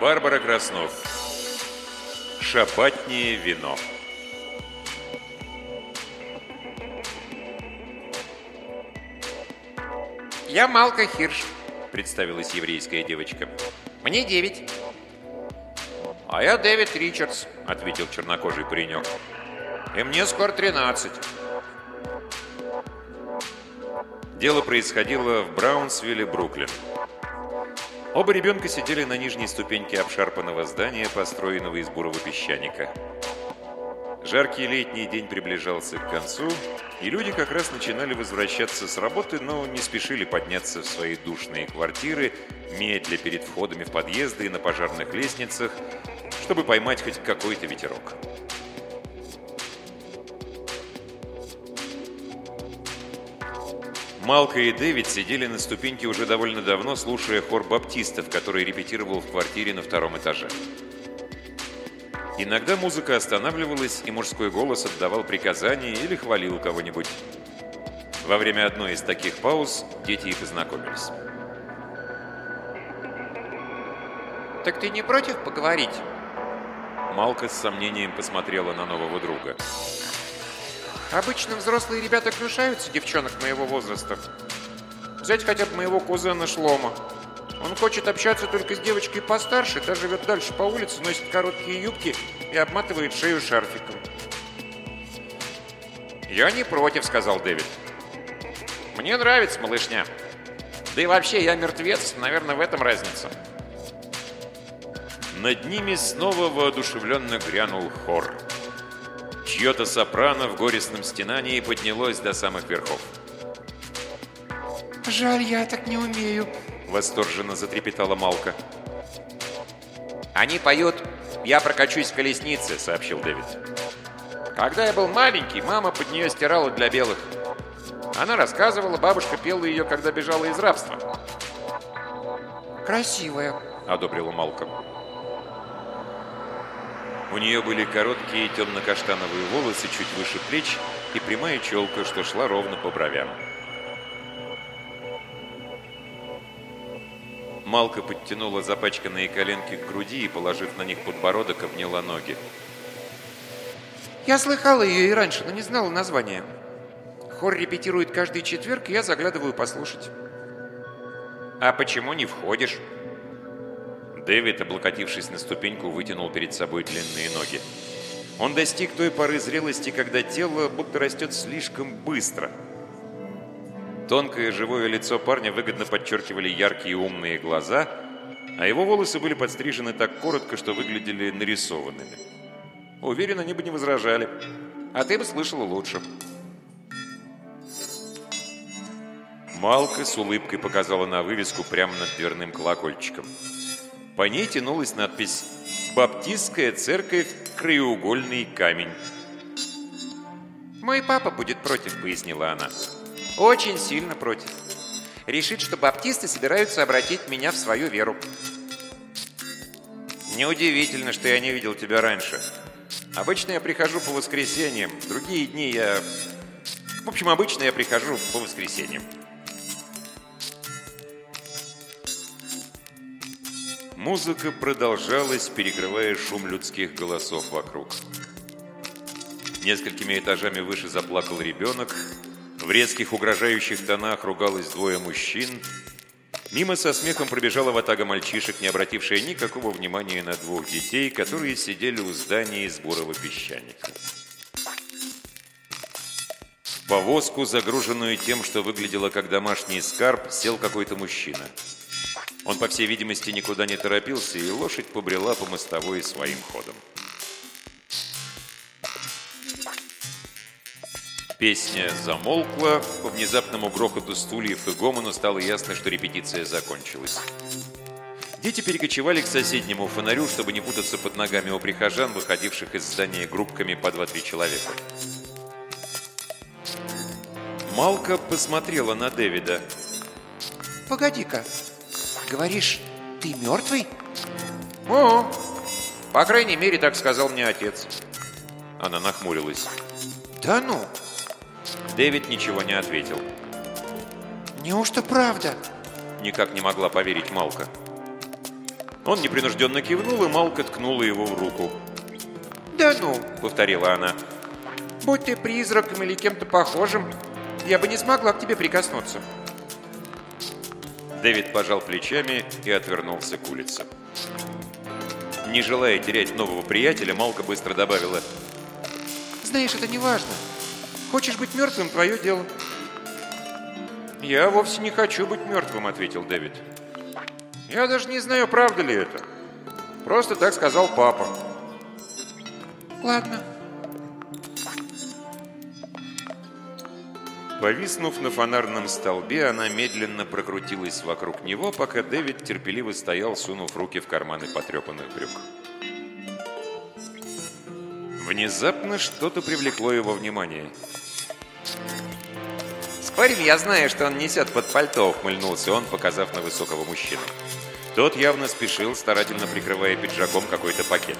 Барбара Краснов. Шапатнее вино. «Я Малка Хирш», — представилась еврейская девочка. «Мне девять». «А я Дэвид Ричардс», — ответил чернокожий паренек. «И мне скоро тринадцать». Дело происходило в Браунсвилле, Бруклин. Оба ребенка сидели на нижней ступеньке обшарпанного здания, построенного из бурого песчаника. Жаркий летний день приближался к концу, и люди как раз начинали возвращаться с работы, но не спешили подняться в свои душные квартиры, медля перед входами в подъезды и на пожарных лестницах, чтобы поймать хоть какой-то ветерок. Малка и Дэвид сидели на ступеньке уже довольно давно, слушая хор баптистов, который репетировал в квартире на втором этаже. Иногда музыка останавливалась, и мужской голос отдавал приказания или хвалил кого-нибудь. Во время одной из таких пауз дети и познакомились. «Так ты не против поговорить?» Малка с сомнением посмотрела на нового друга. «Обычно взрослые ребята гнушаются девчонок моего возраста. Взять хотя бы моего кузена Шлома. Он хочет общаться только с девочкой постарше, та живет дальше по улице, носит короткие юбки и обматывает шею шарфиком. «Я не против», — сказал Дэвид. «Мне нравится малышня. Да и вообще, я мертвец, наверное, в этом разница». Над ними снова воодушевленно грянул хор. Чье-то сопрано в горестном стенании поднялось до самых верхов. «Жаль, я так не умею», Восторженно затрепетала Малка. «Они поют «Я прокачусь в колеснице», — сообщил Дэвид. «Когда я был маленький, мама под нее стирала для белых. Она рассказывала, бабушка пела ее, когда бежала из рабства». «Красивая», — одобрила Малка. У нее были короткие темно-каштановые волосы чуть выше плеч и прямая челка, что шла ровно по бровям. Малка подтянула запачканные коленки к груди и, положив на них подбородок, обняла ноги. «Я слыхала ее и раньше, но не знала названия. Хор репетирует каждый четверг, и я заглядываю послушать». «А почему не входишь?» Дэвид, облокотившись на ступеньку, вытянул перед собой длинные ноги. Он достиг той поры зрелости, когда тело будто растет слишком быстро – Тонкое живое лицо парня выгодно подчеркивали яркие умные глаза, а его волосы были подстрижены так коротко, что выглядели нарисованными. Уверен, они бы не возражали. А ты бы слышала лучше. Малка с улыбкой показала на вывеску прямо над дверным колокольчиком. По ней тянулась надпись «Баптистская церковь. Краеугольный камень». «Мой папа будет против», — пояснила она. Очень сильно против. Решит, что баптисты собираются обратить меня в свою веру. Неудивительно, что я не видел тебя раньше. Обычно я прихожу по воскресеньям, другие дни я... В общем, обычно я прихожу по воскресеньям. Музыка продолжалась, перекрывая шум людских голосов вокруг. Несколькими этажами выше заплакал ребенок, в резких угрожающих тонах ругалось двое мужчин. Мимо со смехом пробежала ватага мальчишек, не обратившая никакого внимания на двух детей, которые сидели у здания из бурого песчаника. В повозку, загруженную тем, что выглядело как домашний скарб, сел какой-то мужчина. Он, по всей видимости, никуда не торопился, и лошадь побрела по мостовой своим ходом. Песня замолкла, по внезапному грохоту стульев и гомону стало ясно, что репетиция закончилась. Дети перекочевали к соседнему фонарю, чтобы не путаться под ногами у прихожан, выходивших из здания группками по 2-3 человека. Малка посмотрела на Дэвида. «Погоди-ка, говоришь, ты мертвый?» «О, по крайней мере, так сказал мне отец». Она нахмурилась. «Да ну, Дэвид ничего не ответил. «Неужто правда?» Никак не могла поверить Малка. Он непринужденно кивнул, и Малка ткнула его в руку. «Да ну!» — повторила она. «Будь ты призраком или кем-то похожим, я бы не смогла к тебе прикоснуться». Дэвид пожал плечами и отвернулся к улице. Не желая терять нового приятеля, Малка быстро добавила. «Знаешь, это не важно. Хочешь быть мертвым – твое дело». «Я вовсе не хочу быть мертвым», – ответил Дэвид. «Я даже не знаю, правда ли это. Просто так сказал папа». «Ладно». Повиснув на фонарном столбе, она медленно прокрутилась вокруг него, пока Дэвид терпеливо стоял, сунув руки в карманы потрепанных брюк. Внезапно что-то привлекло его внимание. «Спорим, я знаю, что он несет под пальто», — ухмыльнулся он, показав на высокого мужчину. Тот явно спешил, старательно прикрывая пиджаком какой-то пакет.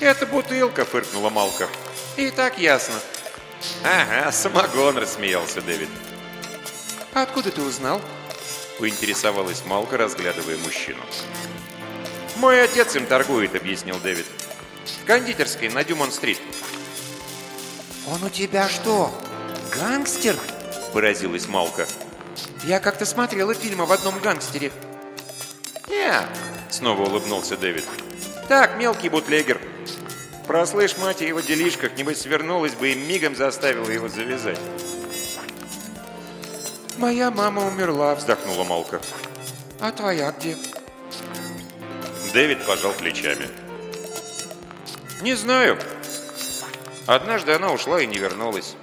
«Это бутылка», — фыркнула Малка. «И так ясно». «Ага, самогон», — рассмеялся Дэвид. «А откуда ты узнал?» — поинтересовалась Малка, разглядывая мужчину. «Мой отец им торгует», — объяснил Дэвид. «В кондитерской на Дюмон-стрит». «Он у тебя что, гангстер?» — поразилась Малка. «Я как-то смотрела фильмы в одном гангстере». «Не», — снова улыбнулся Дэвид. «Так, мелкий бутлегер». Прослышь мать о его делишках, небось свернулась бы и мигом заставила его завязать. «Моя мама умерла», — вздохнула Малка. «А твоя где?» Дэвид пожал плечами. «Не знаю. Однажды она ушла и не вернулась».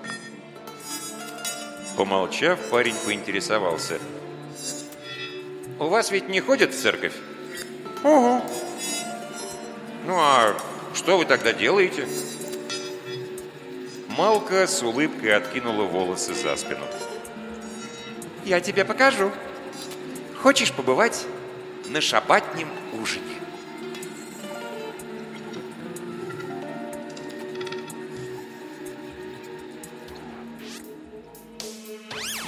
Помолчав, парень поинтересовался. «У вас ведь не ходят в церковь?» «Угу». «Ну а что вы тогда делаете?» Малка с улыбкой откинула волосы за спину. «Я тебе покажу. Хочешь побывать на шабатнем ужине?»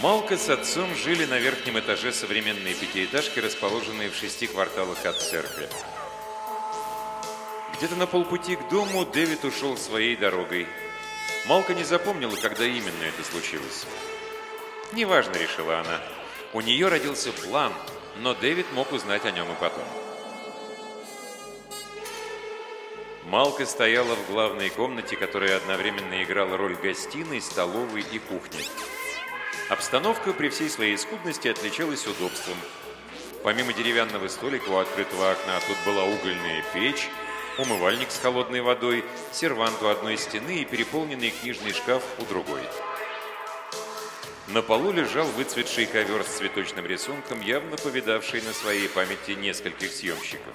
Малка с отцом жили на верхнем этаже современной пятиэтажки, расположенной в шести кварталах от церкви. Где-то на полпути к дому Дэвид ушел своей дорогой. Малка не запомнила, когда именно это случилось. «Неважно», — решила она. У нее родился план, но Дэвид мог узнать о нем и потом. Малка стояла в главной комнате, которая одновременно играла роль гостиной, столовой и кухни. Обстановка при всей своей скудности отличалась удобством. Помимо деревянного столика у открытого окна тут была угольная печь, умывальник с холодной водой, сервант у одной стены и переполненный книжный шкаф у другой. На полу лежал выцветший ковер с цветочным рисунком, явно повидавший на своей памяти нескольких съемщиков.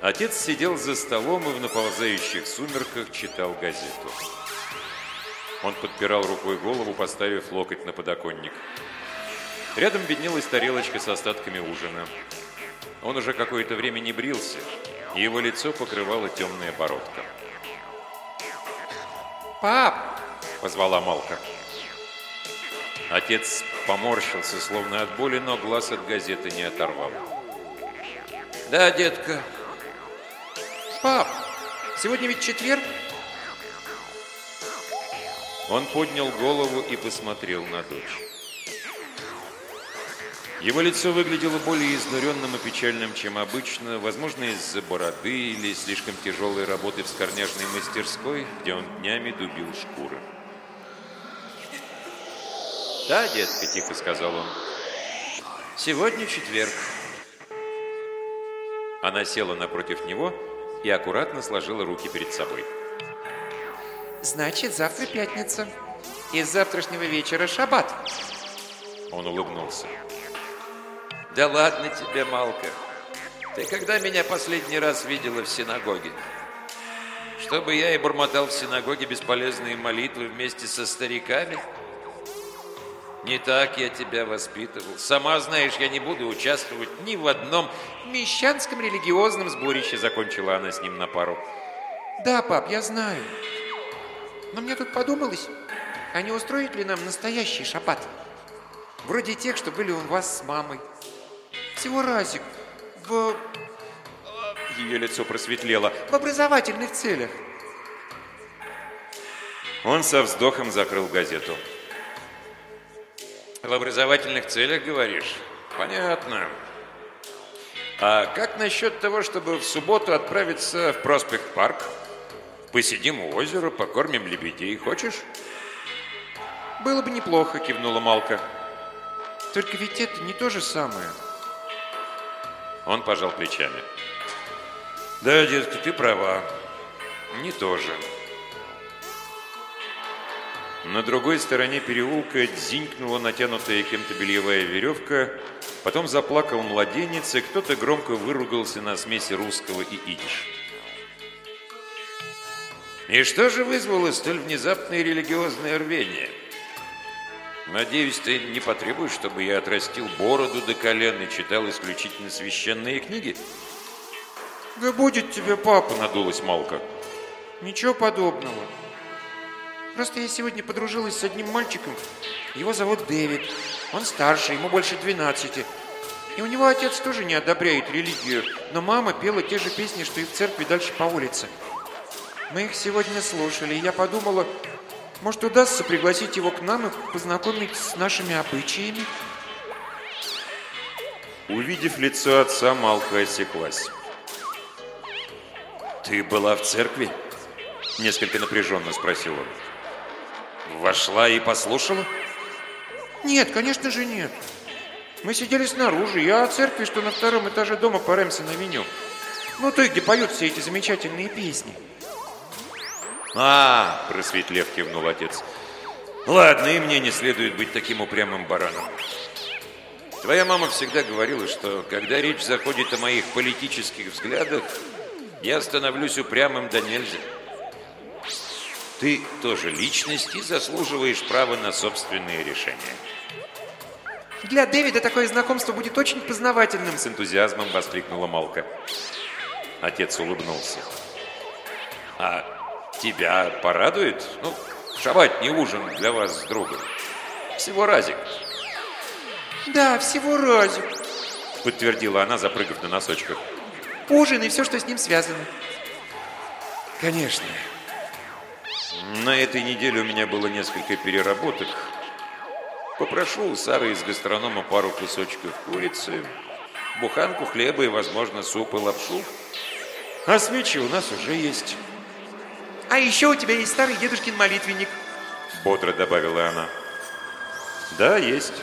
Отец сидел за столом и в наползающих сумерках читал газету. Он подпирал рукой голову, поставив локоть на подоконник. Рядом виднелась тарелочка с остатками ужина. Он уже какое-то время не брился, и его лицо покрывала темная бородка. «Пап!» – позвала Малка. Отец поморщился, словно от боли, но глаз от газеты не оторвал. «Да, детка». «Пап, сегодня ведь четверг?» Он поднял голову и посмотрел на дочь. Его лицо выглядело более изнуренным и печальным, чем обычно, возможно, из-за бороды или слишком тяжелой работы в скорняжной мастерской, где он днями дубил шкуры. «Да, детка», — тихо сказал он, — «сегодня четверг». Она села напротив него и аккуратно сложила руки перед собой. «Значит, завтра пятница. И с завтрашнего вечера шаббат». Он улыбнулся. Да ладно тебе, Малка. Ты когда меня последний раз видела в синагоге? Чтобы я и бормотал в синагоге бесполезные молитвы вместе со стариками? Не так я тебя воспитывал. Сама знаешь, я не буду участвовать ни в одном мещанском религиозном сборище, закончила она с ним на пару. Да, пап, я знаю. Но мне тут подумалось, а не устроить ли нам настоящий шаббат? Вроде тех, что были у вас с мамой. Всего разик. В... Ее лицо просветлело. В образовательных целях. Он со вздохом закрыл газету. В образовательных целях, говоришь? Понятно. А как насчет того, чтобы в субботу отправиться в Проспект-парк? Посидим у озера, покормим лебедей. Хочешь? Было бы неплохо, кивнула Малка. Только ведь это не то же самое. Он пожал плечами. Да, детка, ты права. Не то же. На другой стороне переулка дзинькнула натянутая кем-то бельевая веревка, потом заплакал младенец, и кто-то громко выругался на смеси русского и идиш. И что же вызвало столь внезапное религиозное рвение? Надеюсь, ты не потребуешь, чтобы я отрастил бороду до колен и читал исключительно священные книги? Да будет тебе папа, Надулась Малка. Ничего подобного. Просто я сегодня подружилась с одним мальчиком. Его зовут Дэвид. Он старше, ему больше 12. И у него отец тоже не одобряет религию, но мама пела те же песни, что и в церкви дальше по улице. Мы их сегодня слушали, и я подумала, может, удастся пригласить его к нам и познакомить с нашими обычаями? Увидев лицо отца, Малка осеклась. «Ты была в церкви?» Несколько напряженно спросил он. Вошла и послушала? Нет, конечно же нет. Мы сидели снаружи. Я о церкви, что на втором этаже дома по Рэмсон-авеню. Ну, той, где поют все эти замечательные песни. А, просветлев, кивнул отец. Ладно, и мне не следует быть таким упрямым бараном. Твоя мама всегда говорила, что когда речь заходит о моих политических взглядах, я становлюсь упрямым до нельзя. Ты тоже личность и заслуживаешь права на собственные решения. Для Дэвида такое знакомство будет очень познавательным, с энтузиазмом воскликнула Малка. Отец улыбнулся. А тебя порадует? Ну, не ужин для вас с другом. Всего разик. Да, всего разик, подтвердила она, запрыгав на носочках. Ужин и все, что с ним связано. Конечно. На этой неделе у меня было несколько переработок. Попрошу у Сары из гастронома пару кусочков курицы, буханку хлеба и, возможно, суп и лапшу. А свечи у нас уже есть. А еще у тебя есть старый дедушкин молитвенник. Бодро добавила она. Да, есть.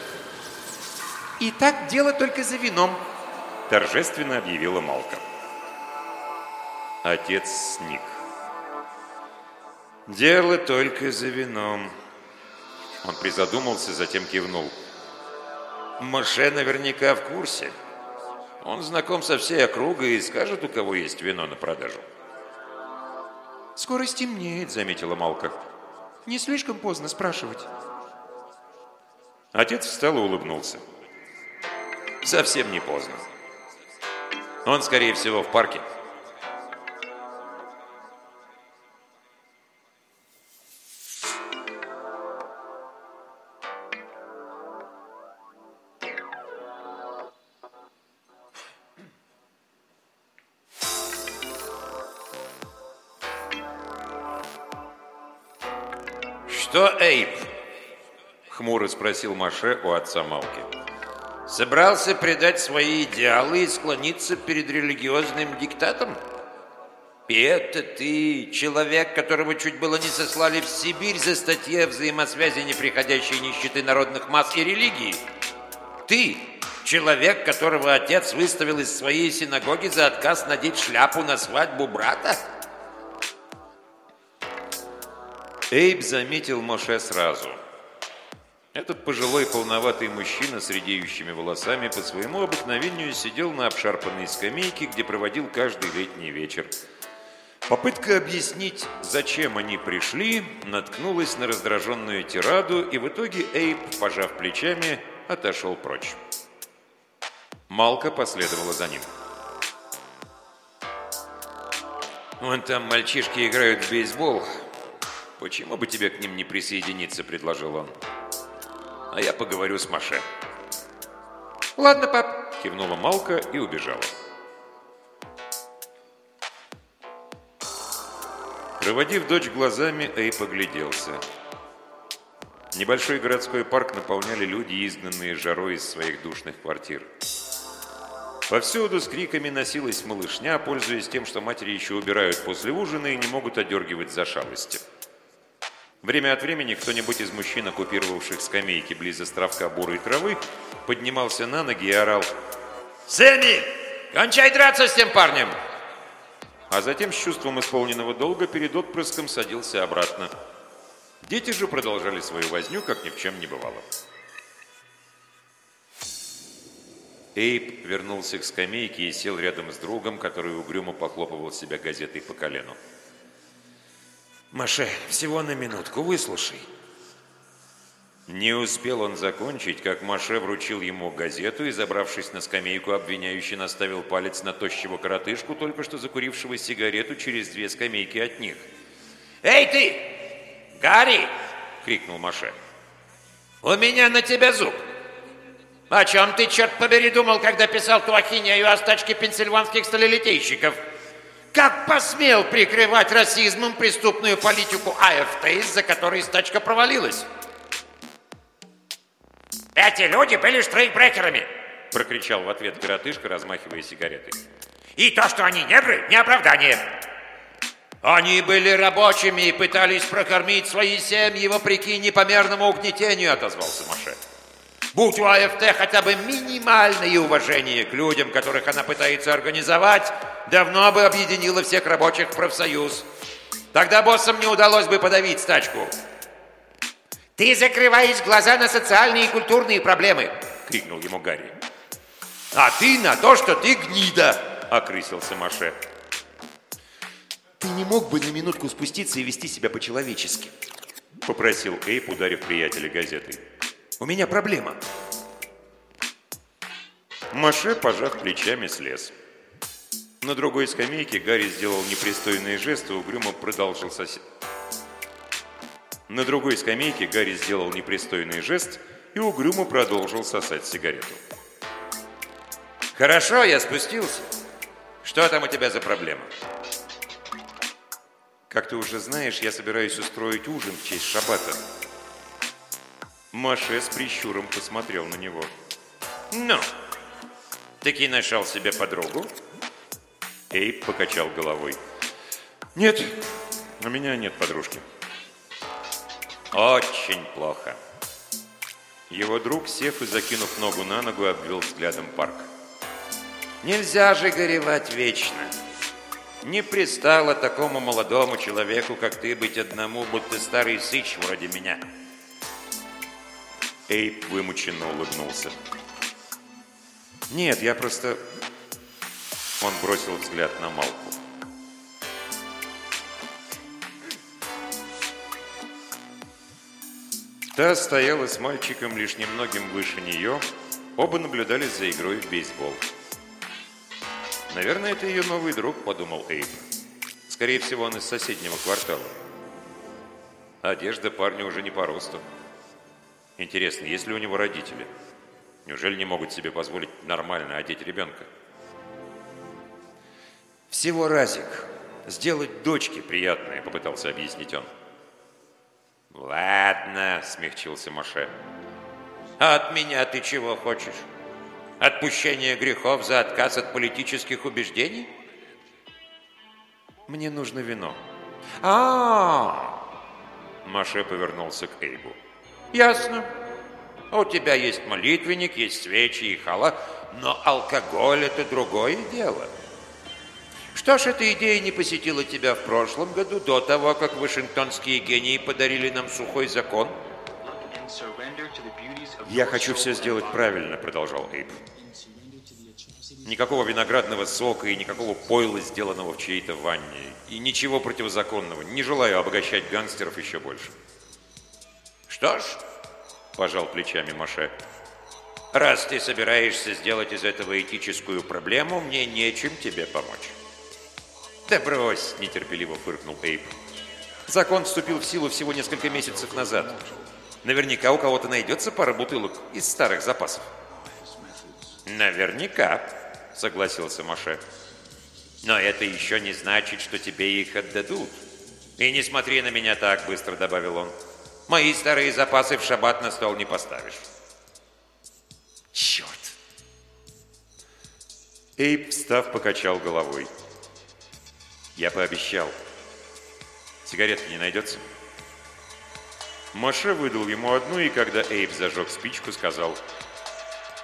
И так дело только за вином. Торжественно объявила Малка. Отец сник. Дело только за вином. Он призадумался, затем кивнул. Моше наверняка в курсе. Он знаком со всей округой и скажет, у кого есть вино на продажу. «Скоро стемнеет», — заметила Малка. «Не слишком поздно спрашивать». Отец встал и улыбнулся. «Совсем не поздно. Он, скорее всего, в парке». Спросил Маше у отца Малки. «Собрался предать свои идеалы и склониться перед религиозным диктатом? Это ты, человек, которого чуть было не сослали в Сибирь за статье о взаимосвязи неприходящей нищеты народных масс и религии? Ты, человек, которого отец выставил из своей синагоги за отказ надеть шляпу на свадьбу брата?» Эйб заметил Моше сразу. Этот пожилой полноватый мужчина с редеющими волосами по своему обыкновению сидел на обшарпанной скамейке, где проводил каждый летний вечер. Попытка объяснить, зачем они пришли, наткнулась на раздраженную тираду, и в итоге Эйб, пожав плечами, отошел прочь. Малка последовала за ним. «Вон там мальчишки играют в бейсбол», «Почему бы тебе к ним не присоединиться?» – предложил он. А я поговорю с Маше». «Ладно, пап», — кивнула Малка и убежала. Проводив дочь глазами, Эй погляделся. Небольшой городской парк наполняли люди, изгнанные жарой из своих душных квартир. Повсюду с криками носилась малышня, пользуясь тем, что матери еще убирают после ужина и не могут одергивать за шалости. Время от времени кто-нибудь из мужчин, оккупировавших скамейки близ островка бурой травы, поднимался на ноги и орал «Сэмми, кончай драться с тем парнем!» А затем с чувством исполненного долга перед отпрыском садился обратно. Дети же продолжали свою возню, как ни в чем не бывало. Эйп вернулся к скамейке и сел рядом с другом, который угрюмо похлопывал себя газетой по колену. «Маше, всего на минутку, выслушай». Не успел он закончить, как Маше вручил ему газету и, забравшись на скамейку, обвиняющий наставил палец на тощего коротышку, только что закурившего сигарету через две скамейки от них. «Эй ты! Гарри!» — крикнул Маше. «У меня на тебя зуб!» О чем ты, черт побери, думал, когда писал ту ахинею о стачке пенсильванских сталелитейщиков? Как посмел прикрывать расизмом преступную политику АФТ, из-за которой стачка провалилась? Эти люди были штрейкбрекерами, прокричал в ответ коротышка, размахивая сигаретой. И то, что они негры, не оправдание. Они были рабочими и пытались прокормить свои семьи вопреки непомерному угнетению, отозвался Маше. Будь у АФТ хотя бы минимальное уважение к людям, которых она пытается организовать, давно бы объединила всех рабочих в профсоюз. Тогда боссам не удалось бы подавить стачку. «Ты закрываешь глаза на социальные и культурные проблемы!» — крикнул ему Гарри. «А ты на то, что ты гнида!» — окрысился Маше. «Ты не мог бы на минутку спуститься и вести себя по-человечески?» — попросил Эйп, ударив приятеля газетой. У меня проблема. Маше, пожав плечами, слез. На другой скамейке Гарри сделал непристойные жесты, угрюмо продолжил сосед. На другой скамейке Гарри сделал непристойный жест и угрюмо продолжил сосать сигарету. «Хорошо, я спустился. Что там у тебя за проблема?» «Как ты уже знаешь, я собираюсь устроить ужин в честь шаббата», Маше с прищуром посмотрел на него. «Ну, таки нашел себе подругу?» Эйп покачал головой. «Нет, у меня нет подружки». «Очень плохо». Его друг, сев и закинув ногу на ногу, обвел взглядом парк. «Нельзя же горевать вечно. Не пристало такому молодому человеку, как ты, быть одному, будто старый сыч вроде меня». Эйп вымученно улыбнулся. «Нет, я просто...» Он бросил взгляд на Малку. Та стояла с мальчиком лишь немногим выше нее. Оба наблюдали за игрой в бейсбол. «Наверное, это ее новый друг», — подумал Эйп. «Скорее всего, он из соседнего квартала. Одежда парня уже не по росту». Интересно, есть ли у него родители? Неужели не могут себе позволить нормально одеть ребенка? Всего разик. Сделать дочке приятное, попытался объяснить он. Ладно, смягчился Маше. А от меня ты чего хочешь? Отпущение грехов за отказ от политических убеждений? Мне нужно вино. А, -а, -а. Маше повернулся к Эйбу. Ясно. У тебя есть молитвенник, есть свечи и хала, но алкоголь – это другое дело. Что ж, эта идея не посетила тебя в прошлом году, до того, как вашингтонские гении подарили нам сухой закон? «Я хочу все сделать правильно», – продолжал Эйп. Никакого виноградного сока и никакого пойла, сделанного в чьей-то ванне. И ничего противозаконного. Не желаю обогащать гангстеров еще больше. Что ж, пожал плечами Маше. Раз ты собираешься сделать из этого этическую проблему, мне нечем тебе помочь. Да брось, нетерпеливо фыркнул Эйп. Закон вступил в силу всего несколько месяцев назад. Наверняка у кого-то найдется пара бутылок из старых запасов. Наверняка, согласился Маше. Но это еще не значит, что тебе их отдадут. И не смотри на меня так, быстро добавил он. Мои старые запасы в шаббат на стол не поставишь. Черт! Эйб, встав, покачал головой. Я пообещал. Сигаретки не найдется? Маше выдал ему одну, и когда Эйб зажег спичку, сказал,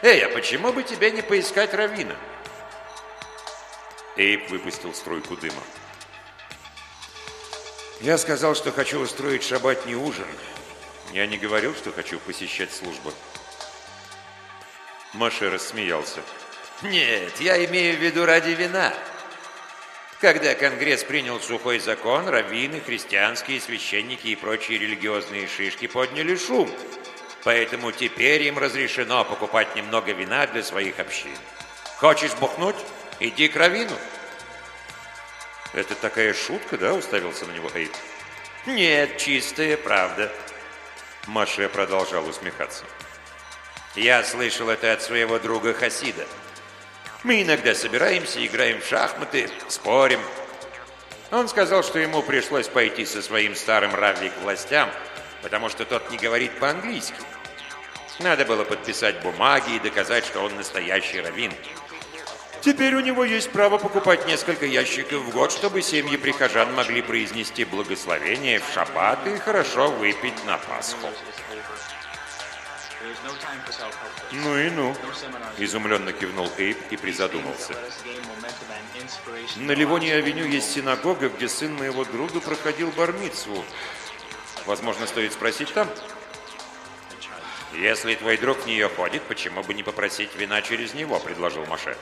«Эй, а почему бы тебе не поискать Равина?» Эйб выпустил струйку дыма. «Я сказал, что хочу устроить шабатний ужин. Я не говорил, что хочу посещать службу». Маше рассмеялся. «Нет, я имею в виду ради вина. Когда Конгресс принял сухой закон, раввины, христианские священники и прочие религиозные шишки подняли шум. Поэтому теперь им разрешено покупать немного вина для своих общин. Хочешь бухнуть? Иди к раввину. Это такая шутка, да? Уставился на него Эйб. Нет, чистая правда. Маше продолжал усмехаться. Я слышал это от своего друга Хасида. Мы иногда собираемся, играем в шахматы, спорим. Он сказал, что ему пришлось пойти со своим старым Равви к властям, потому что тот не говорит по-английски. Надо было подписать бумаги и доказать, что он настоящий раввин. Теперь у него есть право покупать несколько ящиков в год, чтобы семьи прихожан могли произнести благословение в шаббат и хорошо выпить на Пасху. «Ну и ну!» – изумленно кивнул Эйб и призадумался. На Ливонии-авеню есть синагога, где сын моего друга проходил бармицву. Возможно, стоит спросить там? «Если твой друг в нее ходит, почему бы не попросить вина через него?» – предложил Маше.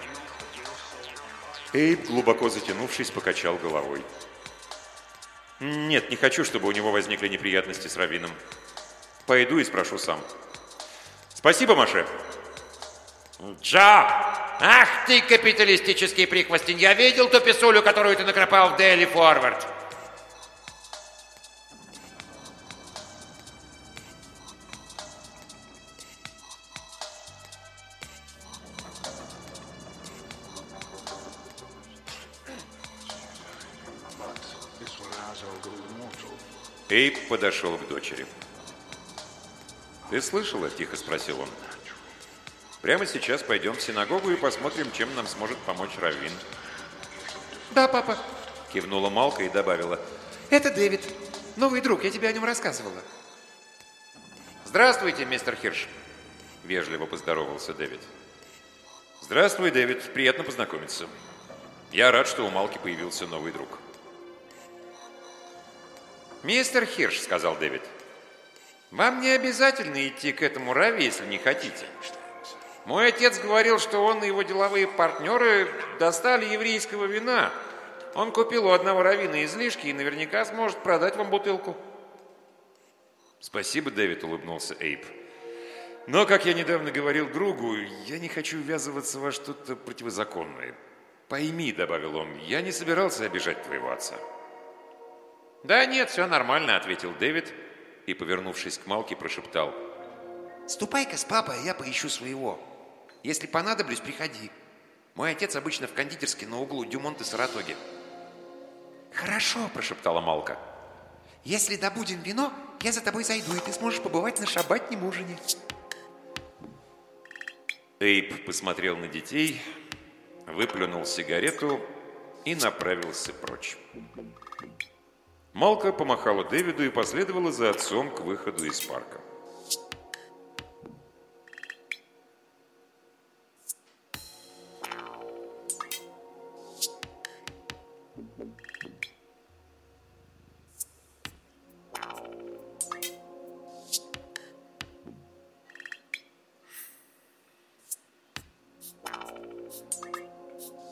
Эйб, глубоко затянувшись, покачал головой. «Нет, не хочу, чтобы у него возникли неприятности с Равином. Пойду и спрошу сам». Спасибо, Маше. Джо! Ах ты, капиталистический прихвостень! Я видел ту писулю, которую ты накропал в Daily Forward. Эйп подошел к дочери. «Ты слышала?» – тихо спросил он. «Прямо сейчас пойдем в синагогу и посмотрим, чем нам сможет помочь Раввин». «Да, папа», – кивнула Малка и добавила. «Это Дэвид, новый друг, я тебе о нем рассказывала». «Здравствуйте, мистер Хирш», – вежливо поздоровался Дэвид. «Здравствуй, Дэвид, приятно познакомиться. Я рад, что у Малки появился новый друг». «Мистер Хирш», – сказал Дэвид, – вам не обязательно идти к этому Рави, если не хотите. Мой отец говорил, что он и его деловые партнеры достали еврейского вина. Он купил у одного равина излишки и наверняка сможет продать вам бутылку. Спасибо, Дэвид, улыбнулся Эйп. Но, как я недавно говорил другу, я не хочу ввязываться во что-то противозаконное. Пойми, добавил он, я не собирался обижать твоего отца. Да нет, все нормально, ответил Дэвид и, повернувшись к Малке, прошептал. «Ступай-ка с папой, а я поищу своего. Если понадоблюсь, приходи. Мой отец обычно в кондитерске на углу Дюмонт и Саратоги». «Хорошо», – прошептала Малка. «Если добудем вино, я за тобой зайду, и ты сможешь побывать на шабатнем ужине». Эйп посмотрел на детей, выплюнул сигарету и направился прочь. Малка помахала Дэвиду и последовала за отцом к выходу из парка.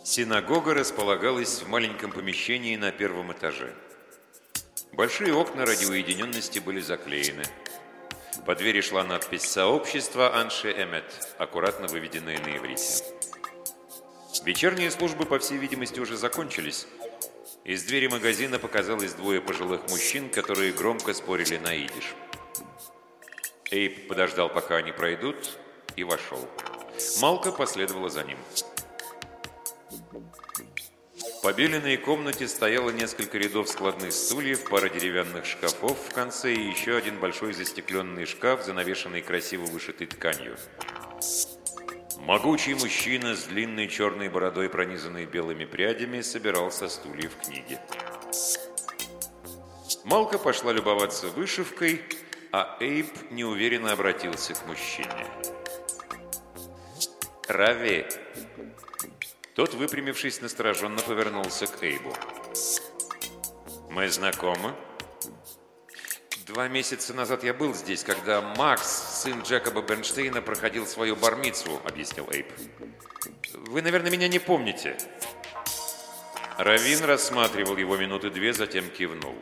Синагога располагалась в маленьком помещении на первом этаже – Большие окна ради уединенности были заклеены. По двери шла надпись «Сообщество Анше Эмет», аккуратно выведенная на иврите. Вечерние службы, по всей видимости, уже закончились. Из двери магазина показалось двое пожилых мужчин, которые громко спорили на идиш. Эйп подождал, пока они пройдут, и вошел. Малка последовала за ним. Побеленной комнате стояло несколько рядов складных стульев, пара деревянных шкафов в конце и еще один большой застекленный шкаф, занавешенный красиво вышитой тканью. Могучий мужчина с длинной черной бородой, пронизанной белыми прядями, собирал со стульев книги. Малка пошла любоваться вышивкой, а Эйп неуверенно обратился к мужчине. «Рави!» Тот, выпрямившись, настороженно повернулся к Эйбу. «Мы знакомы?» «Два месяца назад я был здесь, когда Макс, сын Джекоба Бернштейна, проходил свою бармицу», — объяснил Эйб. «Вы, наверное, меня не помните». Равин рассматривал его минуты две, затем кивнул.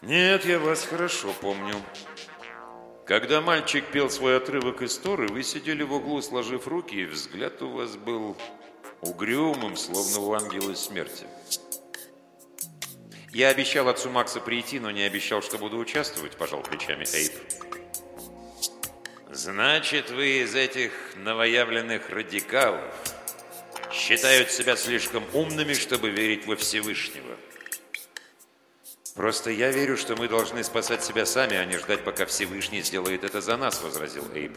«Нет, я вас хорошо помню. Когда мальчик пел свой отрывок из Торы, вы сидели в углу, сложив руки, и взгляд у вас был угрюмым, словно у ангела смерти. Я обещал отцу Макса прийти, но не обещал, что буду участвовать, пожал плечами Эйп. Значит, вы из этих новоявленных радикалов считают себя слишком умными, чтобы верить во Всевышнего. «Просто я верю, что мы должны спасать себя сами, а не ждать, пока Всевышний сделает это за нас», — возразил Эйб.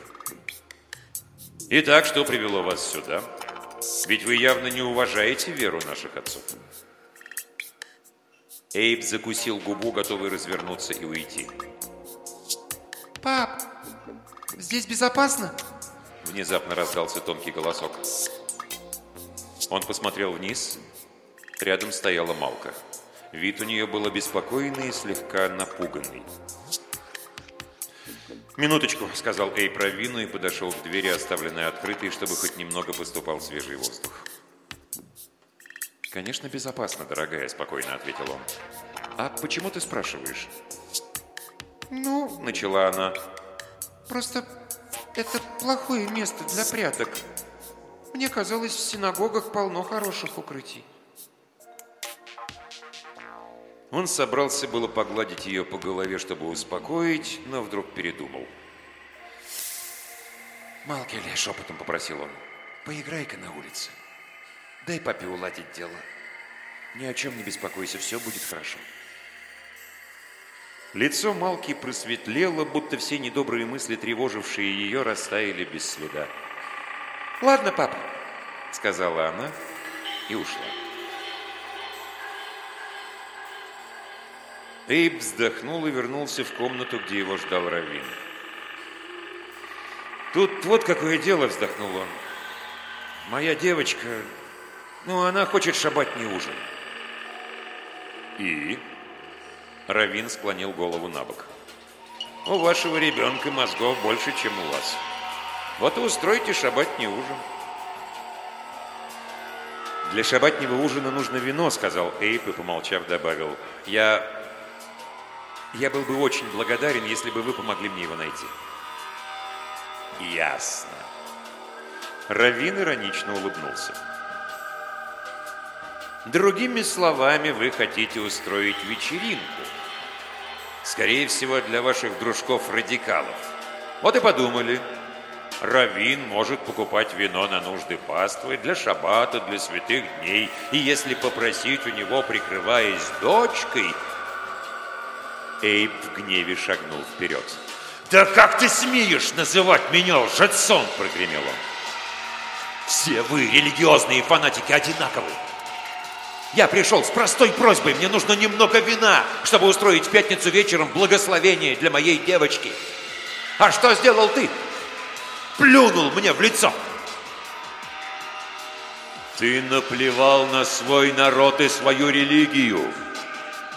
«Итак, что привело вас сюда? Ведь вы явно не уважаете веру наших отцов». Эйб закусил губу, готовый развернуться и уйти. «Пап, здесь безопасно?» Внезапно раздался тонкий голосок. Он посмотрел вниз. Рядом стояла Малка. Вид у нее был обеспокоенный и слегка напуганный. «Минуточку», — сказал Эй про вину и подошел к двери, оставленной открытой, чтобы хоть немного поступал свежий воздух. «Конечно, безопасно, дорогая», — спокойно ответил он. «А почему ты спрашиваешь?» «Ну...» — начала она. «Просто это плохое место для пряток. Мне казалось, в синагогах полно хороших укрытий». Он собрался было погладить ее по голове, чтобы успокоить, но вдруг передумал. «Малкелли», — шепотом попросил он, — «поиграй-ка на улице. Дай папе уладить дело. Ни о чем не беспокойся, все будет хорошо». Лицо Малки просветлело, будто все недобрые мысли, тревожившие ее, растаяли без следа. «Ладно, папа», — сказала она и ушла. Эйб вздохнул и вернулся в комнату, где его ждал Равин. «Тут вот какое дело», — вздохнул он. «Моя девочка, ну, она хочет шабатний ужин». «И?» Равин склонил голову на бок. «У вашего ребенка мозгов больше, чем у вас. Вот и устройте шабатний ужин». «Для шабатнего ужина нужно вино», — сказал Эйп и, помолчав, добавил. «Я я был бы очень благодарен, если бы вы помогли мне его найти. Ясно. Равин иронично улыбнулся. Другими словами, вы хотите устроить вечеринку. Скорее всего, для ваших дружков-радикалов. Вот и подумали. Равин может покупать вино на нужды паствы, для шаббата, для святых дней. И если попросить у него, прикрываясь дочкой, Эйб в гневе шагнул вперед. «Да как ты смеешь называть меня лжецом?» – прогремел он. «Все вы, религиозные фанатики, одинаковы. Я пришел с простой просьбой, мне нужно немного вина, чтобы устроить в пятницу вечером благословение для моей девочки. А что сделал ты? Плюнул мне в лицо!» «Ты наплевал на свой народ и свою религию!»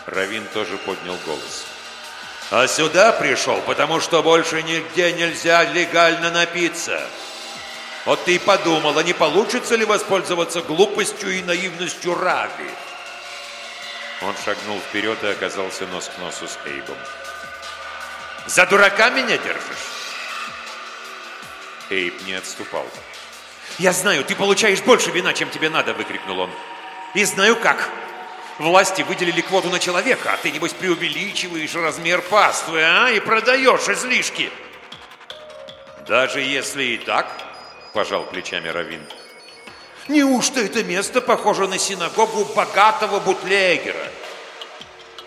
Равин тоже поднял голос. А сюда пришел, потому что больше нигде нельзя легально напиться. Вот ты и а не получится ли воспользоваться глупостью и наивностью Рави? Он шагнул вперед и оказался нос к носу с Эйбом. «За дурака меня держишь?» Эйб не отступал. «Я знаю, ты получаешь больше вина, чем тебе надо!» – выкрикнул он. «И знаю как! Власти выделили квоту на человека, а ты, небось, преувеличиваешь размер паствы, а? И продаешь излишки. Даже если и так, пожал плечами Равин. Неужто это место похоже на синагогу богатого бутлегера?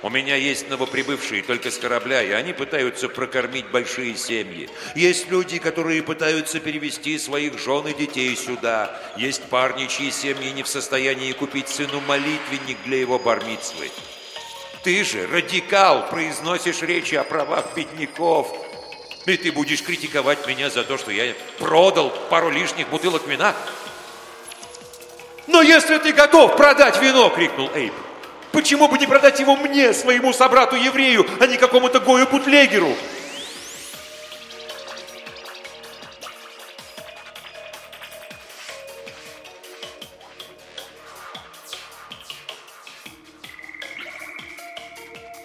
У меня есть новоприбывшие только с корабля, и они пытаются прокормить большие семьи. Есть люди, которые пытаются перевести своих жен и детей сюда. Есть парни, чьи семьи не в состоянии купить сыну молитвенник для его бармитсвы. Ты же, радикал, произносишь речи о правах бедняков. И ты будешь критиковать меня за то, что я продал пару лишних бутылок вина? «Но если ты готов продать вино!» — крикнул Эйб. Почему бы не продать его мне, своему собрату-еврею, а не какому-то гою-бутлегеру?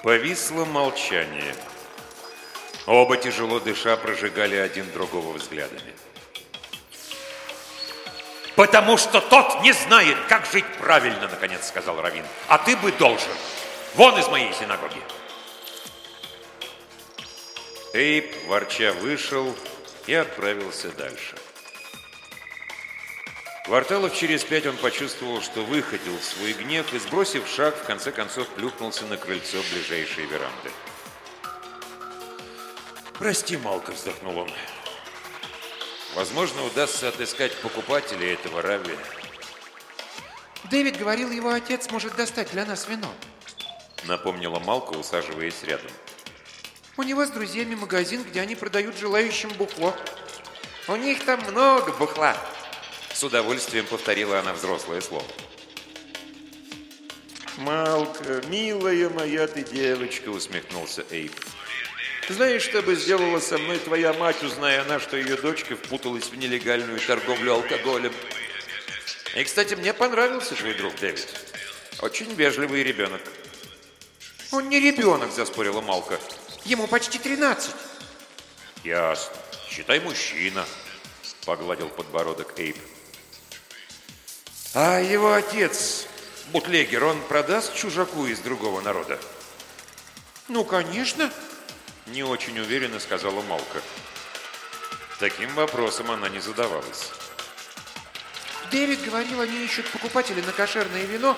Повисло молчание. Оба тяжело дыша прожигали один другого взглядами. «Потому что тот не знает, как жить правильно», — наконец сказал Равин. «А ты бы должен. Вон из моей синагоги». Эйп, ворча, вышел и отправился дальше. Кварталов через пять он почувствовал, что выходил свой гнев и, сбросив шаг, в конце концов плюхнулся на крыльцо ближайшей веранды. «Прости, Малка», — вздохнул он. Возможно, удастся отыскать покупателей этого рави. Дэвид говорил, его отец может достать для нас вино. Напомнила Малка, усаживаясь рядом. У него с друзьями магазин, где они продают желающим бухло. У них там много бухла. С удовольствием повторила она взрослое слово. «Малка, милая моя ты девочка», усмехнулся Эйп. Знаешь, что бы сделала со мной твоя мать, узная она, что ее дочка впуталась в нелегальную торговлю алкоголем? И, кстати, мне понравился твой друг Дэвид. Очень вежливый ребенок. Он не ребенок, заспорила Малка. Ему почти 13. Ясно. Считай, мужчина. Погладил подбородок Эйп. А его отец, бутлегер, он продаст чужаку из другого народа? Ну, конечно. Не очень уверенно сказала Малка. Таким вопросом она не задавалась. Дэвид говорил, они ищут покупателей на кошерное вино.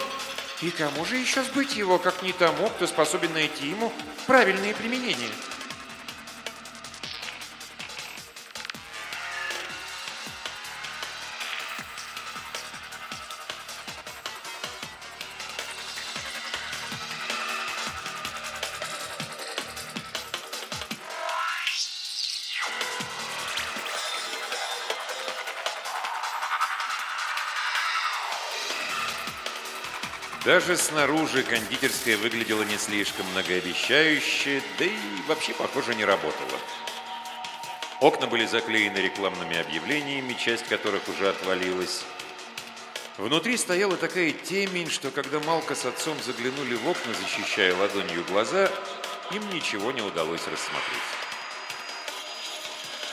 И кому же еще сбыть его, как не тому, кто способен найти ему правильные применения? Даже снаружи кондитерская выглядела не слишком многообещающе, да и вообще, похоже, не работала. Окна были заклеены рекламными объявлениями, часть которых уже отвалилась. Внутри стояла такая темень, что когда Малка с отцом заглянули в окна, защищая ладонью глаза, им ничего не удалось рассмотреть.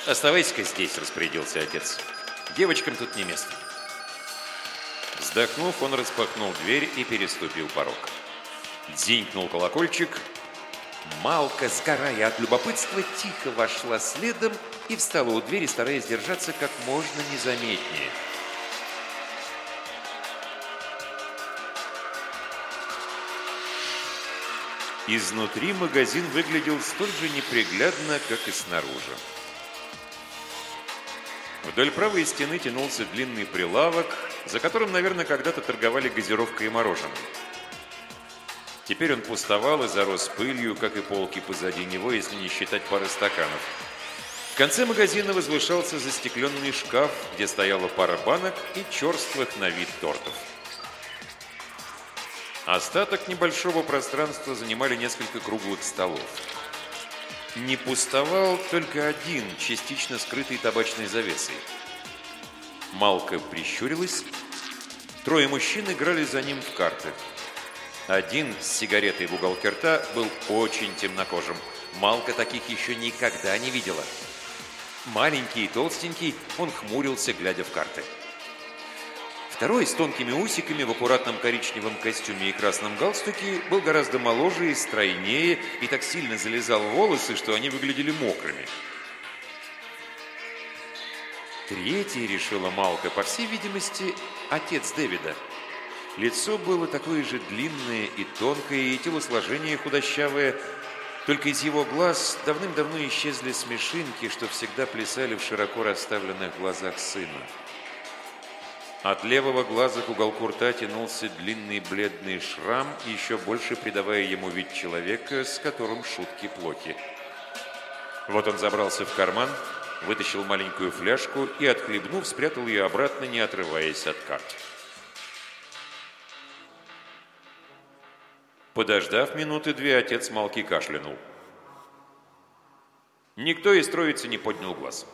«Оставайся-ка здесь», — распорядился отец. «Девочкам тут не место». Вздохнув, он распахнул дверь и переступил порог. Дзинькнул колокольчик. Малка, сгорая от любопытства, тихо вошла следом и встала у двери, стараясь держаться как можно незаметнее. Изнутри магазин выглядел столь же неприглядно, как и снаружи. Вдоль правой стены тянулся длинный прилавок, за которым, наверное, когда-то торговали газировкой и мороженым. Теперь он пустовал и зарос пылью, как и полки позади него, если не считать пары стаканов. В конце магазина возвышался застекленный шкаф, где стояла пара банок и черствых на вид тортов. Остаток небольшого пространства занимали несколько круглых столов. Не пустовал только один, частично скрытый табачной завесой. Малка прищурилась. Трое мужчин играли за ним в карты. Один с сигаретой в уголке рта был очень темнокожим. Малка таких еще никогда не видела. Маленький и толстенький, он хмурился, глядя в карты Второй, с тонкими усиками, в аккуратном коричневом костюме и красном галстуке, был гораздо моложе и стройнее, и так сильно залезал в волосы, что они выглядели мокрыми. Третий, решила Малка, по всей видимости, отец Дэвида. Лицо было такое же длинное и тонкое, и телосложение худощавое, только из его глаз давным-давно исчезли смешинки, что всегда плясали в широко расставленных глазах сына. От левого глаза к уголку рта тянулся длинный бледный шрам, еще больше придавая ему вид человека, с которым шутки плохи. Вот он забрался в карман, вытащил маленькую фляжку и, отхлебнув, спрятал ее обратно, не отрываясь от карт. Подождав минуты две, отец Малки кашлянул. Никто из троицы не поднял глаз.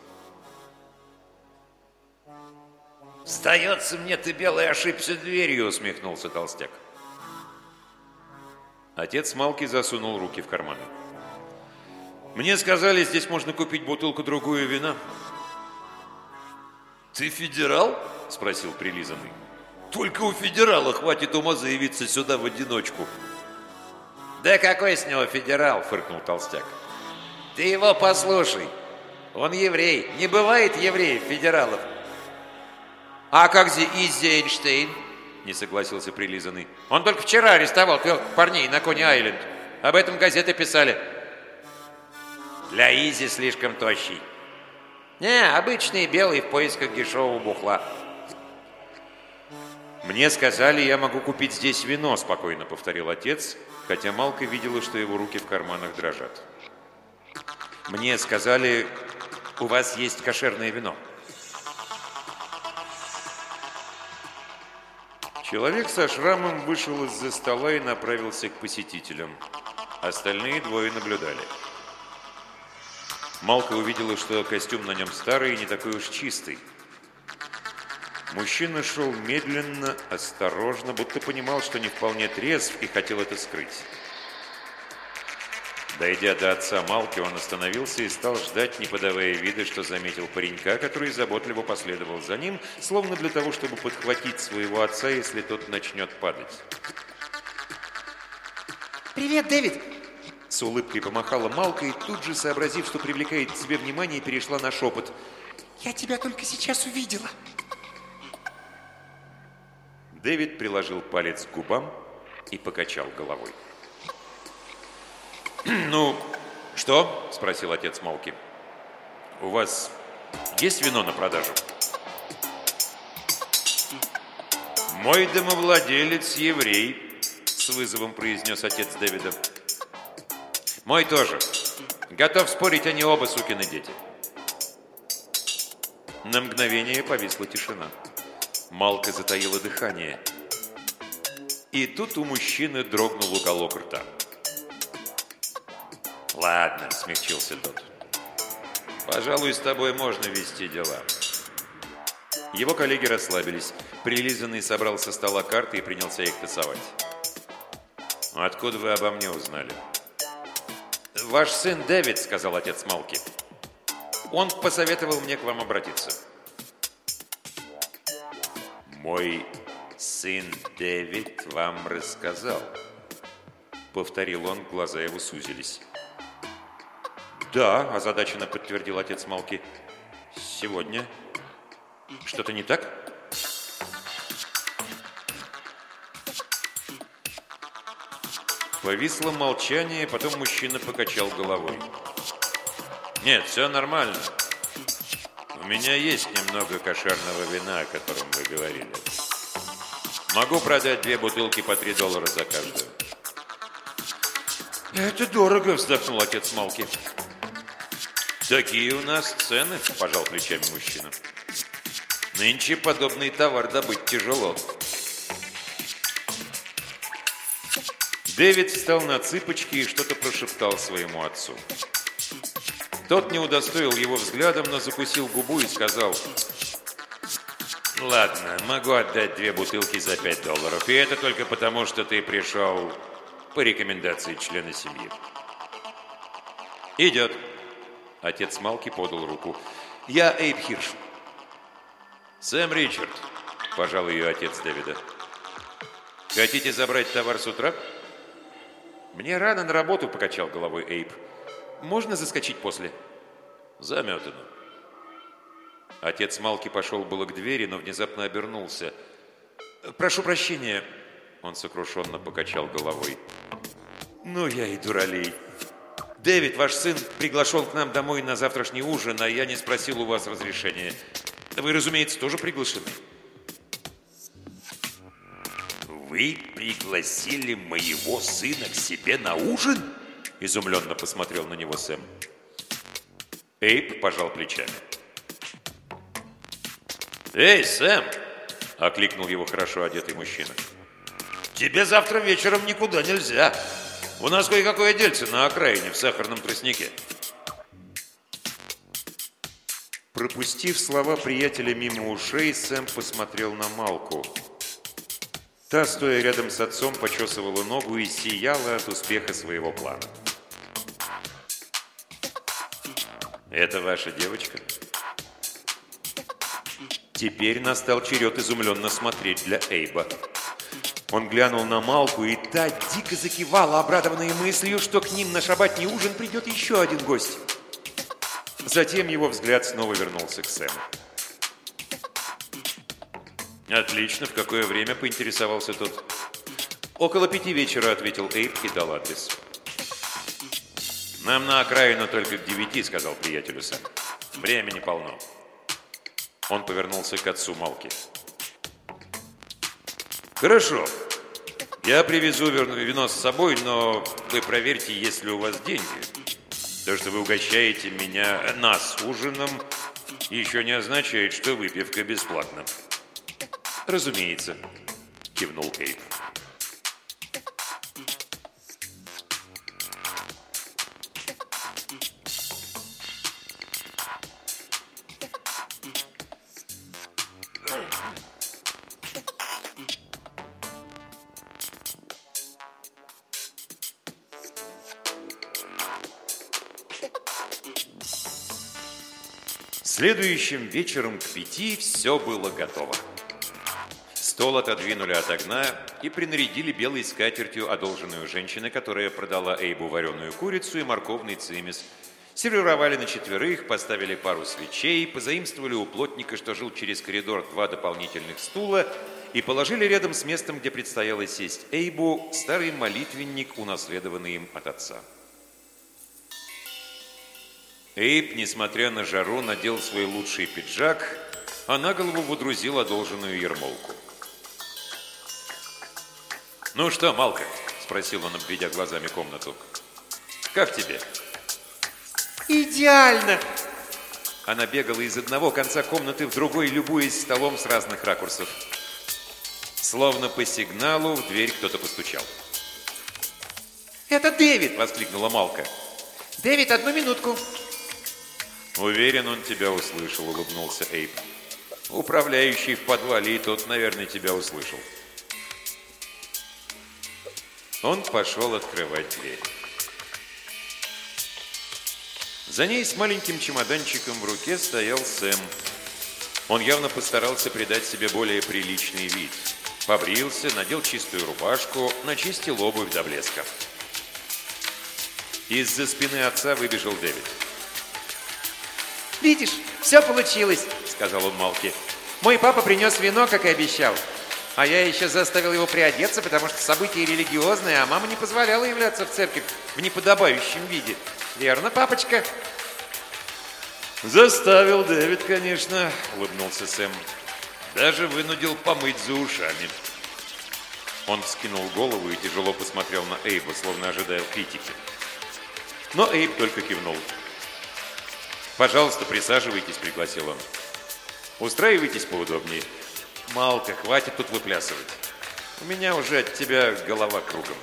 «Сдается мне, ты белый ошибся дверью!» усмехнулся толстяк. Отец Малки засунул руки в карманы. «Мне сказали, здесь можно купить бутылку-другую вина». «Ты федерал?» – спросил прилизанный. «Только у федерала хватит ума заявиться сюда в одиночку». «Да какой с него федерал?» – фыркнул толстяк. «Ты его послушай. Он еврей. Не бывает евреев федералов. «А как же Иззи Эйнштейн?» – не согласился прилизанный. «Он только вчера арестовал парней на Кони-Айленд. Об этом газеты писали». «Для Изи слишком тощий». «Не, обычный белый в поисках дешевого бухла». «Мне сказали, я могу купить здесь вино», – спокойно повторил отец, хотя Малка видела, что его руки в карманах дрожат. «Мне сказали, у вас есть кошерное вино». Человек со шрамом вышел из-за стола и направился к посетителям. Остальные двое наблюдали. Малка увидела, что костюм на нем старый и не такой уж чистый. Мужчина шел медленно, осторожно, будто понимал, что не вполне трезв и хотел это скрыть. Дойдя до отца Малки, он остановился и стал ждать, не подавая вида, что заметил паренька, который заботливо последовал за ним, словно для того, чтобы подхватить своего отца, если тот начнет падать. «Привет, Дэвид!» С улыбкой помахала Малка и тут же, сообразив, что привлекает к себе внимание, перешла на шепот. «Я тебя только сейчас увидела!» Дэвид приложил палец к губам и покачал головой. «Ну, что?» – спросил отец Малки. «У вас есть вино на продажу?» «Мой домовладелец еврей», – с вызовом произнес отец Дэвида. «Мой тоже. Готов спорить, они оба сукины дети». На мгновение повисла тишина. Малка затаила дыхание. И тут у мужчины дрогнул уголок рта. «Ладно», — смягчился тот. «Пожалуй, с тобой можно вести дела». Его коллеги расслабились. Прилизанный собрал со стола карты и принялся их тасовать. «Откуда вы обо мне узнали?» «Ваш сын Дэвид», — сказал отец Малки. «Он посоветовал мне к вам обратиться». «Мой сын Дэвид вам рассказал», — повторил он, глаза его сузились. «Да», – озадаченно подтвердил отец Малки. «Сегодня? Что-то не так?» Повисло молчание, потом мужчина покачал головой. «Нет, все нормально. У меня есть немного кошерного вина, о котором вы говорили. Могу продать две бутылки по три доллара за каждую». «Это дорого», – вздохнул отец Малки. «Такие у нас цены», – пожал плечами мужчина. «Нынче подобный товар добыть тяжело». Дэвид встал на цыпочки и что-то прошептал своему отцу. Тот не удостоил его взглядом, но закусил губу и сказал, «Ладно, могу отдать две бутылки за пять долларов, и это только потому, что ты пришел по рекомендации члена семьи». «Идет», Отец Малки подал руку. «Я Эйб Хирш». «Сэм Ричард. Пожал ее отец Дэвида. Хотите забрать товар с утра? Мне рано на работу, покачал головой Эйп. Можно заскочить после? Заметано. Отец Малки пошел было к двери, но внезапно обернулся. «Прошу прощения», — он сокрушенно покачал головой. «Ну, я и дуралей. Дэвид, ваш сын, приглашен к нам домой на завтрашний ужин, а я не спросил у вас разрешения. Вы, разумеется, тоже приглашены». «Вы пригласили моего сына к себе на ужин?» Изумленно посмотрел на него Сэм. Эйп пожал плечами. «Эй, Сэм!» – окликнул его хорошо одетый мужчина. «Тебе завтра вечером никуда нельзя. У нас кое-какое дельце на окраине в сахарном тростнике». Пропустив слова приятеля мимо ушей, Сэм посмотрел на Малку. Та, стоя рядом с отцом, почесывала ногу и сияла от успеха своего плана. «Это ваша девочка?» Теперь настал черед изумленно смотреть для Эйба. Он глянул на Малку, и та дико закивала, обрадованная мыслью, что к ним на шабатний ужин придет еще один гость. Затем его взгляд снова вернулся к Сэму. «Отлично. В какое время?» – поинтересовался тот. «Около пяти вечера», – ответил Эйб и дал адрес. «Нам на окраину только к девяти», – сказал приятелю Сэм. «Времени полно». Он повернулся к отцу Малки. «Хорошо. Я привезу вино с собой, но вы проверьте, есть ли у вас деньги. То, что вы угощаете меня, нас ужином, еще не означает, что выпивка бесплатна». «Разумеется», — кивнул Кейп. Следующим вечером к пяти все было готово. Стол отодвинули от огня и принарядили белой скатертью одолженную женщину, которая продала Эйбу вареную курицу и морковный цимис. Сервировали на четверых, поставили пару свечей, позаимствовали у плотника, что жил через коридор, два дополнительных стула и положили рядом с местом, где предстояло сесть Эйбу, старый молитвенник, унаследованный им от отца. Эйб, несмотря на жару, надел свой лучший пиджак, а на голову водрузил одолженную ермолку. «Ну что, Малка?» – спросил он, обведя глазами комнату. «Как тебе?» «Идеально!» Она бегала из одного конца комнаты в другой, любуясь столом с разных ракурсов. Словно по сигналу в дверь кто-то постучал. «Это Дэвид!» – воскликнула Малка. «Дэвид, одну минутку!» «Уверен, он тебя услышал», — улыбнулся Эйп. «Управляющий в подвале, и тот, наверное, тебя услышал». Он пошел открывать дверь. За ней с маленьким чемоданчиком в руке стоял Сэм. Он явно постарался придать себе более приличный вид. Побрился, надел чистую рубашку, начистил обувь до блеска. Из-за спины отца выбежал Дэвид. «Видишь, все получилось», — сказал он Малки. «Мой папа принес вино, как и обещал. А я еще заставил его приодеться, потому что событие религиозное, а мама не позволяла являться в церковь в неподобающем виде. Верно, папочка?» «Заставил Дэвид, конечно», — улыбнулся Сэм. «Даже вынудил помыть за ушами». Он вскинул голову и тяжело посмотрел на Эйба, словно ожидая критики. Но Эйб только кивнул. «Пожалуйста, присаживайтесь», — пригласил он. «Устраивайтесь поудобнее. Малка, хватит тут выплясывать. У меня уже от тебя голова кругом».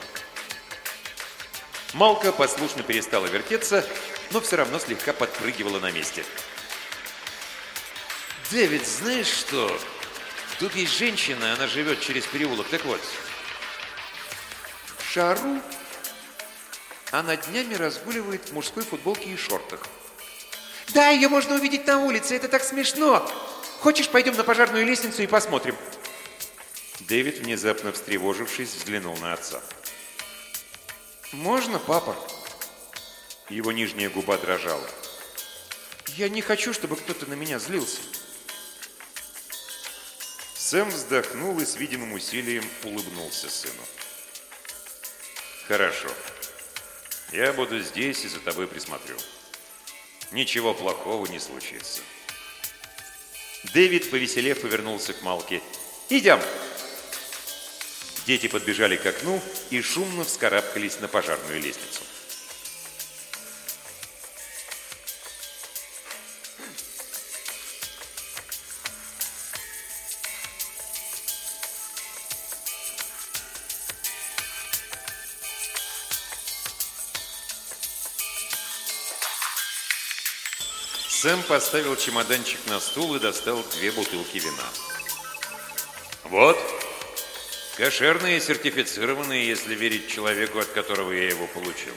Малка послушно перестала вертеться, но все равно слегка подпрыгивала на месте. «Дэвид, знаешь что? Тут есть женщина, она живет через переулок. Так вот...» «Шару?» Она днями разгуливает в мужской футболке и шортах. Да, ее можно увидеть на улице, это так смешно. Хочешь, пойдем на пожарную лестницу и посмотрим? Дэвид, внезапно встревожившись, взглянул на отца. «Можно, папа?» Его нижняя губа дрожала. «Я не хочу, чтобы кто-то на меня злился». Сэм вздохнул и с видимым усилием улыбнулся сыну. «Хорошо. Я буду здесь и за тобой присмотрю. Ничего плохого не случится». Дэвид, повеселев, повернулся к Малке. «Идем!» Дети подбежали к окну и шумно вскарабкались на пожарную лестницу. Сэм поставил чемоданчик на стул и достал две бутылки вина. «Вот, кошерные, сертифицированные, если верить человеку, от которого я его получил.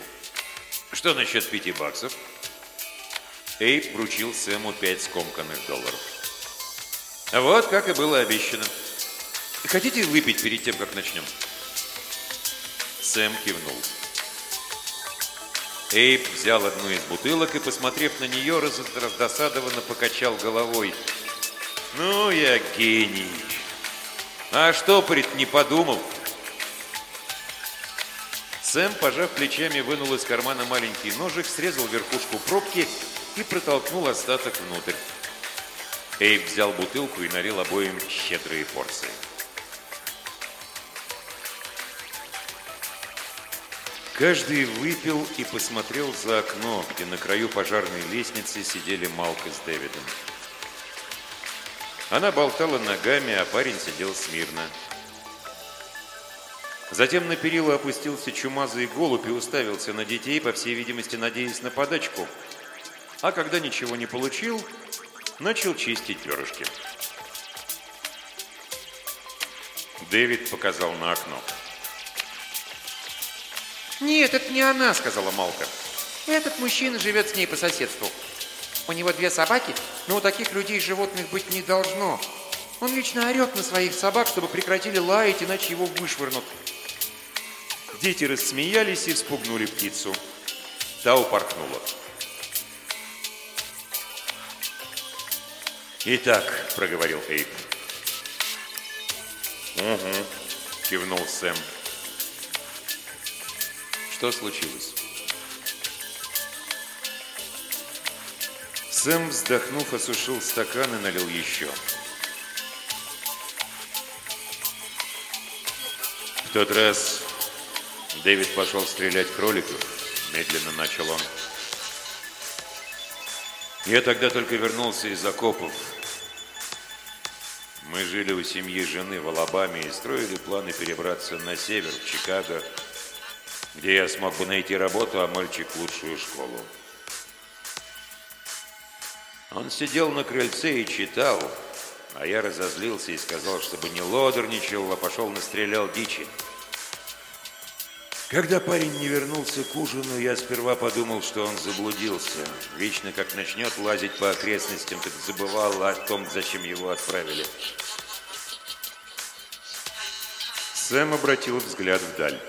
Что насчет пяти баксов?» Эйп вручил Сэму пять скомканных долларов. «Вот, как и было обещано. Хотите выпить перед тем, как начнем?» Сэм кивнул. Эйп взял одну из бутылок и, посмотрев на нее, раздосадованно покачал головой. «Ну, я гений! А что, парень, не подумал?» Сэм, пожав плечами, вынул из кармана маленький ножик, срезал верхушку пробки и протолкнул остаток внутрь. Эйп взял бутылку и налил обоим щедрые порции. Каждый выпил и посмотрел за окно, где на краю пожарной лестницы сидели Малка с Дэвидом. Она болтала ногами, а парень сидел смирно. Затем на перила опустился чумазый голубь и уставился на детей, по всей видимости, надеясь на подачку. А когда ничего не получил, начал чистить перышки. Дэвид показал на окно. «Нет, это не она», — сказала Малка. «Этот мужчина живет с ней по соседству. У него две собаки, но у таких людей животных быть не должно. Он лично орет на своих собак, чтобы прекратили лаять, иначе его вышвырнут». Дети рассмеялись и спугнули птицу. Та упорхнула. «Итак», — проговорил Эйп. «Угу», — кивнул Сэм. Что случилось? Сэм, вздохнув, осушил стакан и налил еще. В тот раз Дэвид пошел стрелять кроликов, медленно начал он. Я тогда только вернулся из окопов. Мы жили у семьи жены в Алабаме и строили планы перебраться на север, в Чикаго, где я смог бы найти работу, а мальчик лучшую школу. Он сидел на крыльце и читал, а я разозлился и сказал, чтобы не лодерничал, а пошел настрелял дичи. Когда парень не вернулся к ужину, я сперва подумал, что он заблудился. Вечно как начнет лазить по окрестностям, так забывал о том, зачем его отправили. Сэм обратил взгляд вдаль.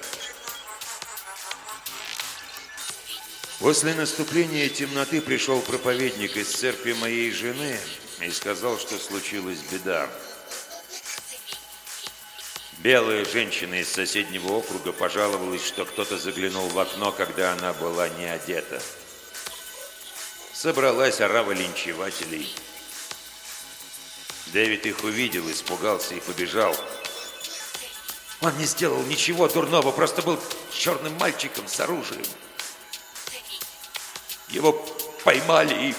После наступления темноты пришел проповедник из церкви моей жены и сказал, что случилась беда. Белая женщина из соседнего округа пожаловалась, что кто-то заглянул в окно, когда она была не одета. Собралась орава линчевателей. Дэвид их увидел, испугался и побежал. Он не сделал ничего дурного, просто был черным мальчиком с оружием. Его поймали и...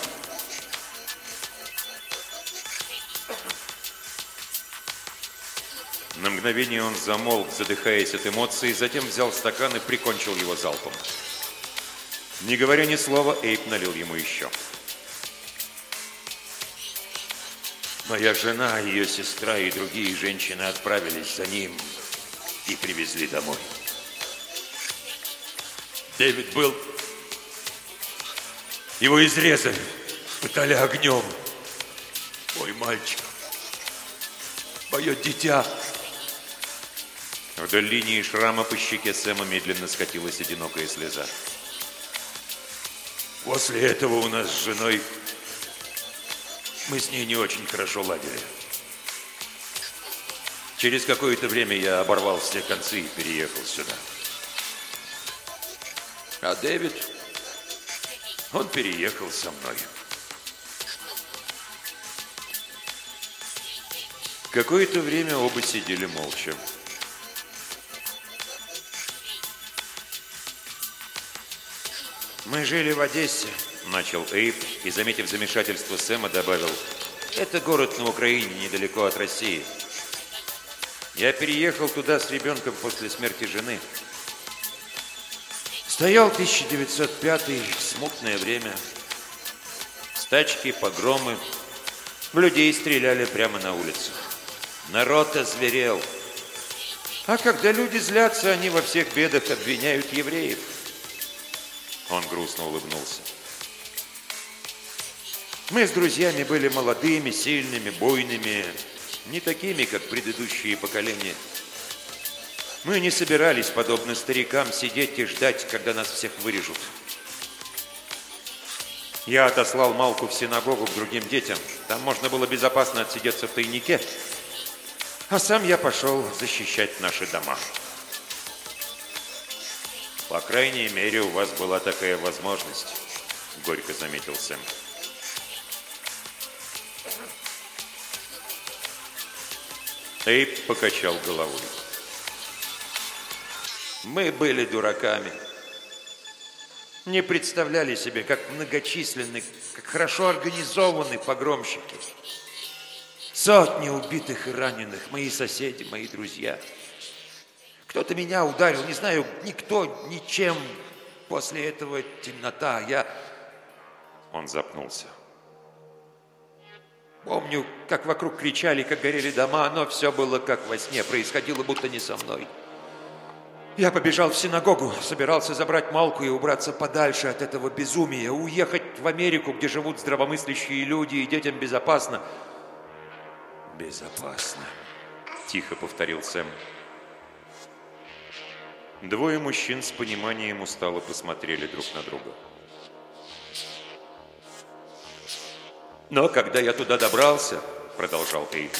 На мгновение он замолк, задыхаясь от эмоций, затем взял стакан и прикончил его залпом. Не говоря ни слова, Эйп налил ему еще. Моя жена, ее сестра и другие женщины отправились за ним и привезли домой. Дэвид был его изрезали, пытали огнем. Мой мальчик, мое дитя. Вдоль линии шрама по щеке Сэма медленно скатилась одинокая слеза. После этого у нас с женой... Мы с ней не очень хорошо ладили. Через какое-то время я оборвал все концы и переехал сюда. А Дэвид, он переехал со мной. Какое-то время оба сидели молча. «Мы жили в Одессе», — начал Эйп, и, заметив замешательство Сэма, добавил, «Это город на Украине, недалеко от России. Я переехал туда с ребенком после смерти жены. Стоял 1905 смутное время. Стачки, погромы. В людей стреляли прямо на улицах. Народ озверел. А когда люди злятся, они во всех бедах обвиняют евреев. Он грустно улыбнулся. Мы с друзьями были молодыми, сильными, бойными, не такими, как предыдущие поколения. Мы не собирались, подобно старикам, сидеть и ждать, когда нас всех вырежут. Я отослал Малку в синагогу к другим детям. Там можно было безопасно отсидеться в тайнике. А сам я пошел защищать наши дома. По крайней мере, у вас была такая возможность, горько заметил Сэм. Эйп покачал головой. Мы были дураками. Не представляли себе, как многочисленны, как хорошо организованы погромщики. Сотни убитых и раненых, мои соседи, мои друзья – кто-то меня ударил, не знаю, никто, ничем. После этого темнота, я... Он запнулся. Помню, как вокруг кричали, как горели дома, но все было как во сне, происходило будто не со мной. Я побежал в синагогу, собирался забрать Малку и убраться подальше от этого безумия, уехать в Америку, где живут здравомыслящие люди, и детям безопасно. Безопасно, тихо повторил Сэм. Двое мужчин с пониманием устало посмотрели друг на друга. Но когда я туда добрался, продолжал Эйд,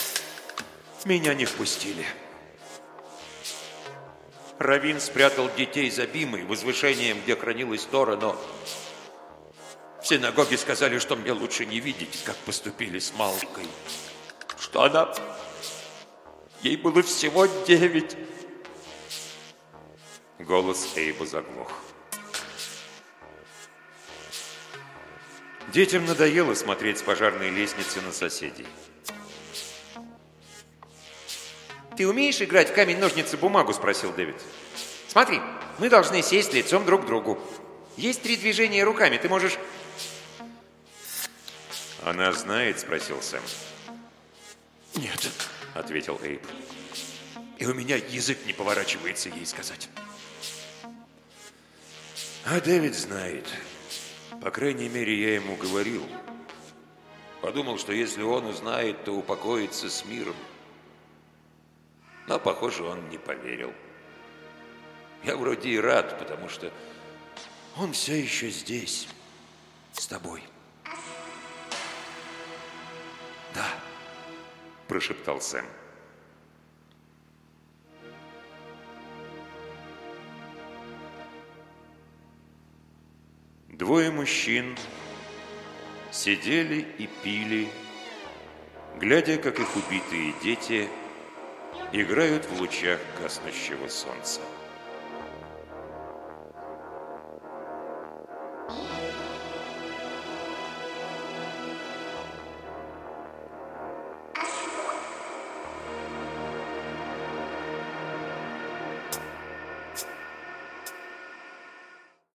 меня не впустили. Равин спрятал детей за бимой, возвышением, где хранилась Тора, но в синагоге сказали, что мне лучше не видеть, как поступили с Малкой. Что она... Ей было всего девять. Голос Эйба заглох. Детям надоело смотреть с пожарной лестницы на соседей. «Ты умеешь играть в камень-ножницы-бумагу?» – спросил Дэвид. «Смотри, мы должны сесть лицом друг к другу. Есть три движения руками, ты можешь...» «Она знает?» – спросил Сэм. «Нет», – ответил Эйб. «И у меня язык не поворачивается ей сказать». А Дэвид знает. По крайней мере, я ему говорил. Подумал, что если он узнает, то упокоится с миром. Но, похоже, он не поверил. Я вроде и рад, потому что он все еще здесь, с тобой. Да, прошептал Сэм. Двое мужчин сидели и пили, глядя, как их убитые дети играют в лучах гаснущего солнца.